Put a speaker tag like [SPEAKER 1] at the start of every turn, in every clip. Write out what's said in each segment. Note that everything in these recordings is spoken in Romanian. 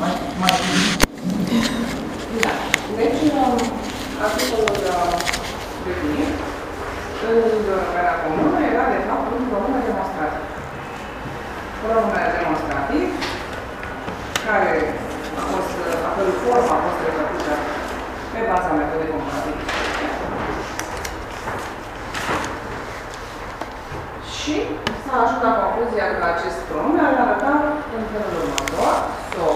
[SPEAKER 1] mai, mai Da. Deci, articolul definit, în care comună era, de fapt, un pronume demonstrativ. Pronume demonstrativ, care a fost, a cărui formă a fost refăcută pe baza metodei comparative. Și s-a ajuns la concluzia că acest pronume ar arăta în felul următor, so,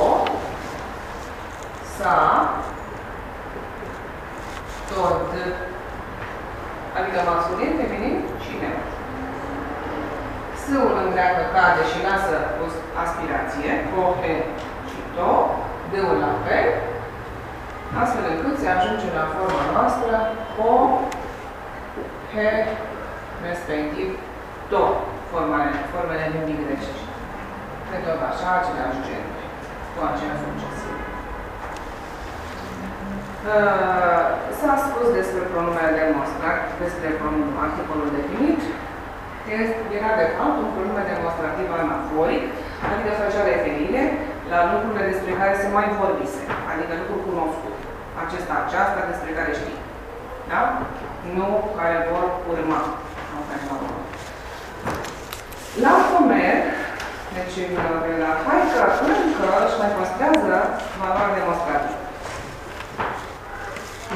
[SPEAKER 1] sa, tot, adică masculin, feminin și neutru. S-ul în greacă cade și lasă o aspirație, co, he și to, d-ul la fel, astfel încât se ajunge la forma noastră co, he, respectiv to, formele, formele limbii grecești. De tot așa, aceleași genuri, cu aceeași succesiv. Uh, S-a spus despre pronumele demonstrat, despre pronumul, articolul definit, era de fapt un pronume demonstrativ anaforic, adică făcea referire la lucrurile despre care se mai vorbise, adică lucruri cunoscute. Acesta, aceasta, despre care știi. Da? Nu care vor urma. La Homer, deci în la Haică, încă își mai păstrează valoarea demonstrativă.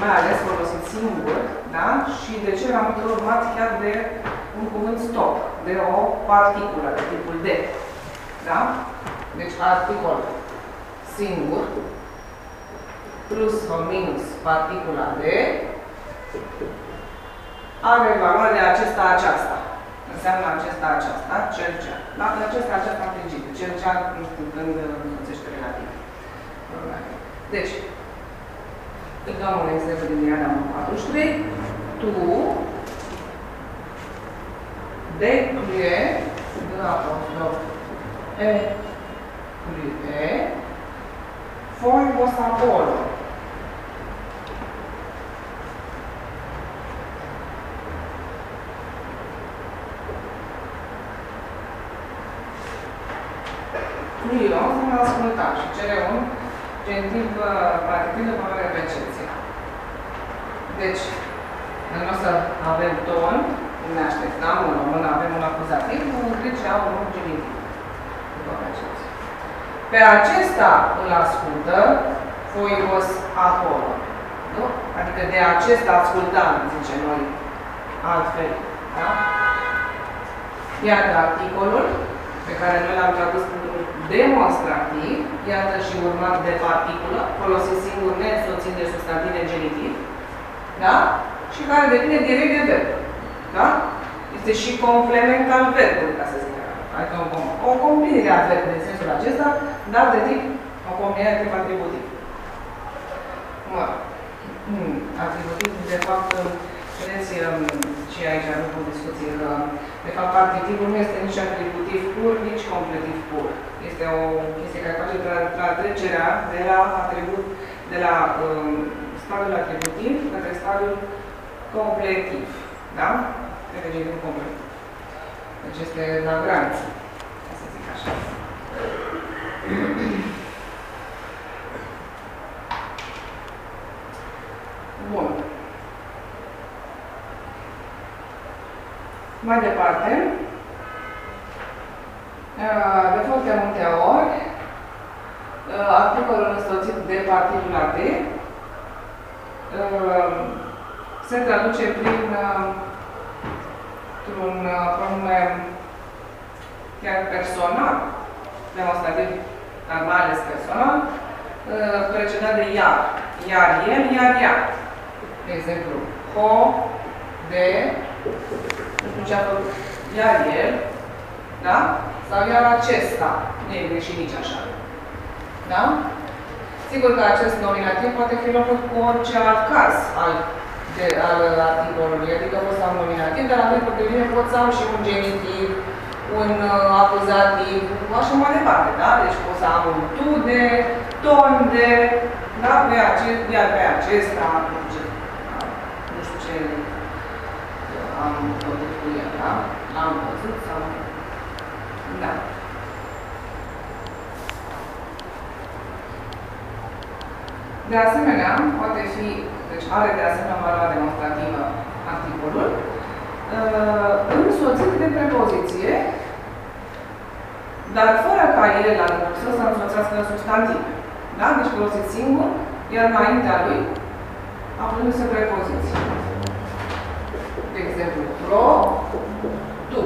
[SPEAKER 1] Mai ales folosit singur, da? Și de ce am urmat chiar de un cuvânt stop, de o particulă, de tipul de. Da? Deci articol singur plus sau minus particula de are valoarea acesta, aceasta. Înseamnă acesta, aceasta, cel ce. Da? Acesta, aceasta în principiu. Cel ce nu știu când înțește relativ. Deci, îți dau un exemplu din Iana 43. Tu declue de apostrof e clue foi apolo. Cluio înseamnă asculta și cere un genitiv partitiv de valoare recepție. Deci, noi o să avem ton, ne așteptam, în română avem un acuzativ, în grece au un genitiv. Pe acesta îl ascultă foios acolo. Nu? Adică de acesta ascultam, zice noi, altfel. Da? Iată articolul pe care noi l-am tradus pentru demonstrativ, iată și urmat de particulă, folosit singur neînsoțit de substantive genitiv, da? Și care devine direct de verb. Da? Este și complement al verbului, ca să zic așa. Adică o, o combinire a verbului în sensul acesta, dar de tip, o combinare de tip atributiv. Mă, hmm, atributiv, de fapt, vedeți și aici am o discuție că, de fapt, adjectivul nu este nici atributiv pur, nici completiv pur. Este o chestie care face trecerea de la atribut, de la um, stadiul atributiv către stadiul completiv. Da? Regenul complet. Deci este la graniță, ca să zic așa. Mai departe, de foarte multe ori, articolul însoțit de particula D se traduce prin un pronume chiar personal, demonstrativ, dar mai ales personal, precedat de iar. Iar el, iar ea. De exemplu, ho, de, nu știu ce a făcut, iar el, da? Sau iar acesta. Nu e greșit nici așa. Da? Sigur că acest nominativ poate fi luat cu orice alt caz al, de, al articolului, adică pot să am nominativ, dar la timpul de bine pot să am și un genitiv, un uh, acuzativ, așa mai departe, da? Deci pot să am un tu de, ton de, da? Pe acest, iar pe acesta, nu știu ce, am făcut cu el, da? L-am văzut sau... Da. De asemenea, poate fi, deci are de asemenea valoare demonstrativă articolul, ă, însoțit de prepoziție, dar fără ca el la să să însoțească substantiv. Da? Deci folosit singur, iar înaintea lui apărându-se prepoziție. De exemplu, pro, tu.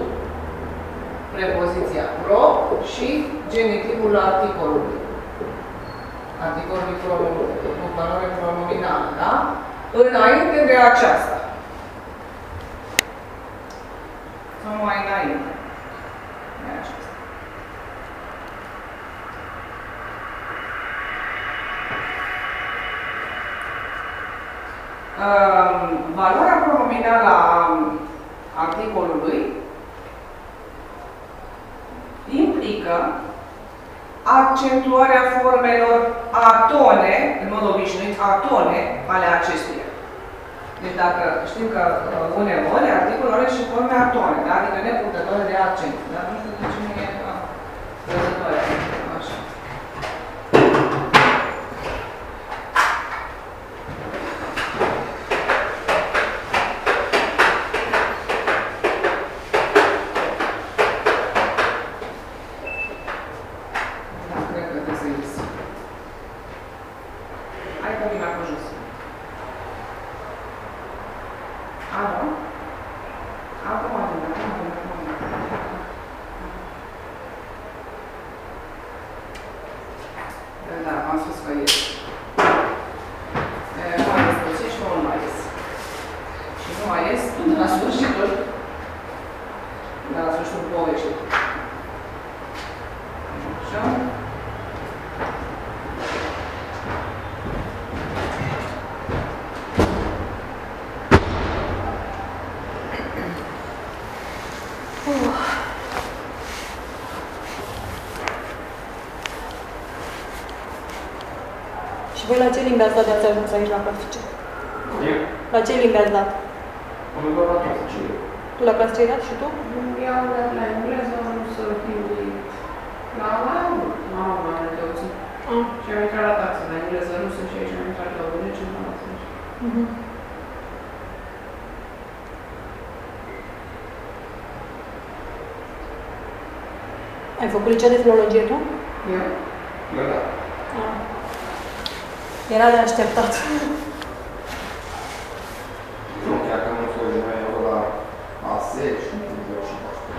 [SPEAKER 1] Prepoziția pro și genitivul articolului. Articolului cu valoare pronominală, da? Înainte de aceasta. Sau mai înainte. De aceasta. valoarea pronominală a articolului implică accentuarea formelor atone, în mod obișnuit atone, ale acestuia. Deci dacă știm că uh, uneori articolul are și forme atone, da? adică nepurtătoare de accent. Dar nu știu de ce nu e prezătoare. Așa. Da, cred că trebuie să ies. Hai că vin acolo jos. Alo? Acum vin, acum vin, acum vin. Da, am spus că ies. E, Nu mai ies puțin și nu mai ies. Și nu mai ies până la sfârșitul, până la sfârșitul poveștii. Așa.
[SPEAKER 2] Și voi la ce limbi ați dat de ați ajuns aici la clasice?
[SPEAKER 3] Eu?
[SPEAKER 2] La ce limbi ați dat?
[SPEAKER 3] Am luat la toate ce
[SPEAKER 2] Tu la clasice ai dat și tu?
[SPEAKER 4] Eu am dat la engleză, nu să fiu de... La la nu am mai multe opții.
[SPEAKER 2] Ah.
[SPEAKER 4] Și am intrat la taxe la engleză, nu sunt și aici, am intrat la București, nu am fost.
[SPEAKER 2] Mhm. Ai făcut liceu de filologie tu?
[SPEAKER 4] Eu?
[SPEAKER 3] Da, da.
[SPEAKER 2] Ah. Era de așteptat.
[SPEAKER 3] Nu, chiar că nu sunt mai eu la ASE și nu vreau și asta.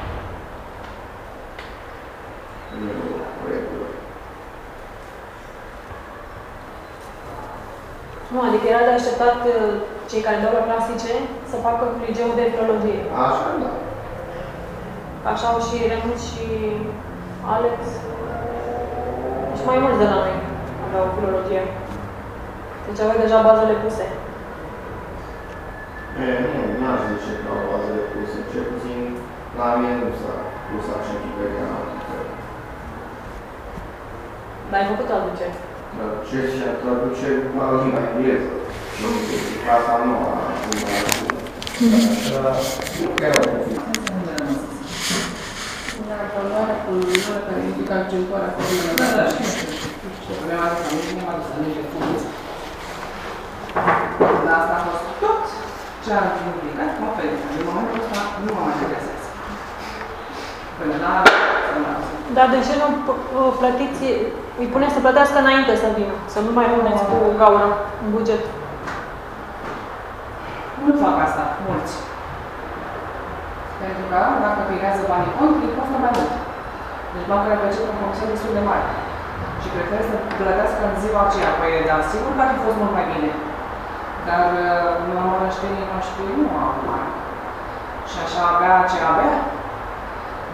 [SPEAKER 3] Nu e o regulă.
[SPEAKER 2] Nu, adică era de așteptat uh, cei care dau la clasice să facă liceu de filologie.
[SPEAKER 3] Așa, da.
[SPEAKER 2] Așa au și Remus și Alex. Și mai mulți de la noi aveau filologie. Deci aveau deja bazele puse.
[SPEAKER 3] E, nu, n-aș zice că au bazele puse. Cel puțin la mine nu s-a pus accentul pe gramatică.
[SPEAKER 2] Dar ai făcut alt liceu.
[SPEAKER 3] Ce și a traduce la limba engleză. Nu știu, clasa nouă, a limba engleză. Nu chiar au făcut.
[SPEAKER 4] La valoare pronominală care indică accentuarea formelor.
[SPEAKER 1] Da, da, știu, știu, știu. știu. Mi-am adus aminte, mi-am adus aminte funcții. Dar asta a fost tot ce am implicat conferința. Din momentul ăsta nu mă mai interesează. Până la
[SPEAKER 2] Dar de ce nu p- uh, plătiți, îi puneți să plătească înainte să vină? Să nu mai puneți cu gaură în buget.
[SPEAKER 1] Nu fac asta, mulți. Pentru că dacă plinează banii cont, îi costă mai mult. Deci banca le percepe o comisie destul de mare. Și preferă să plătească în ziua aceea. Păi, dar sigur că ar fi fost mult mai bine. Dar uh, mănăștenii noștri nu au bani. Și așa avea ce avea.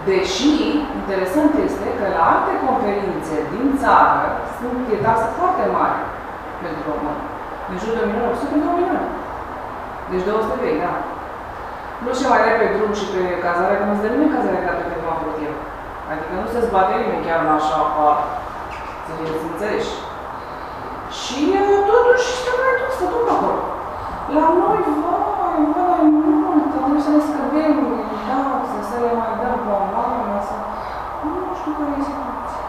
[SPEAKER 1] Deși, interesant este că la alte conferințe din țară sunt e taxă foarte mare pentru român. În jur de 1 milion 800 pentru 1 milion. Deci 200 lei, da. Nu și mai are pe drum și pe cazare, că nu-ți dă nimeni cazare gratuită cum am făcut eu. Adică nu se zbate nimeni chiar la așa, a, să fie să înțelegi. Și totuși se mai întors, se duc acolo. La noi, vai, vai, mult, atunci da, să le scădem taxe, să le mai dăm pomană, să... Nu știu care e situația.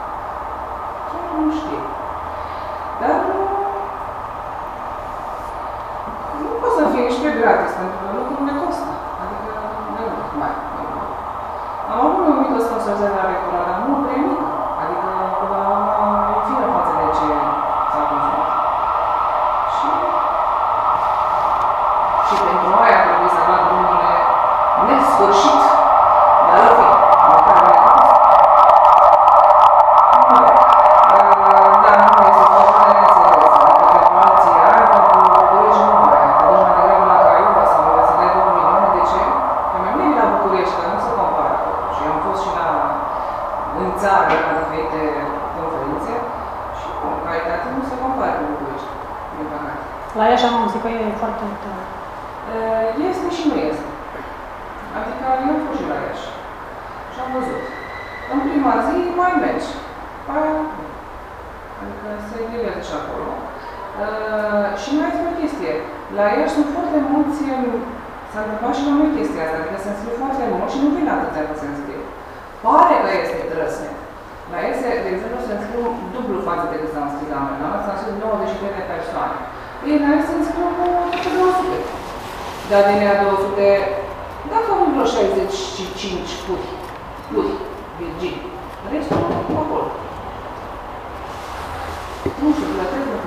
[SPEAKER 1] Chiar nu știu. Dar uh, nu... poți să fie nici pe gratis, pentru că lucrul ne costă. Adică, nu mai. Am avut o mică sponsorizare
[SPEAKER 2] la recomandare. La Iași am auzit că e foarte tare.
[SPEAKER 1] Uh, Este și nu este. Adică eu am fost și la Iași și am văzut. În prima zi mai mergi. Aia, nu. adică se diverge și acolo. Uh, și mai este o chestie. La Iași sunt foarte mulți, um, s-a întâmplat și la noi chestia asta, adică se înscriu foarte mult și nu vin atâția că se înscriu. Pare că este drăsne. La ESE, de exemplu, se înscriu dublu față de cât s-au înscris la noi. La noi s-au înscris 93 de persoane. Ei, la ESE se înscriu cu 200. Dar din ea 200, dacă au vreo 65 curi, curi, virgini, restul nu acolo. Nu știu, plătesc, nu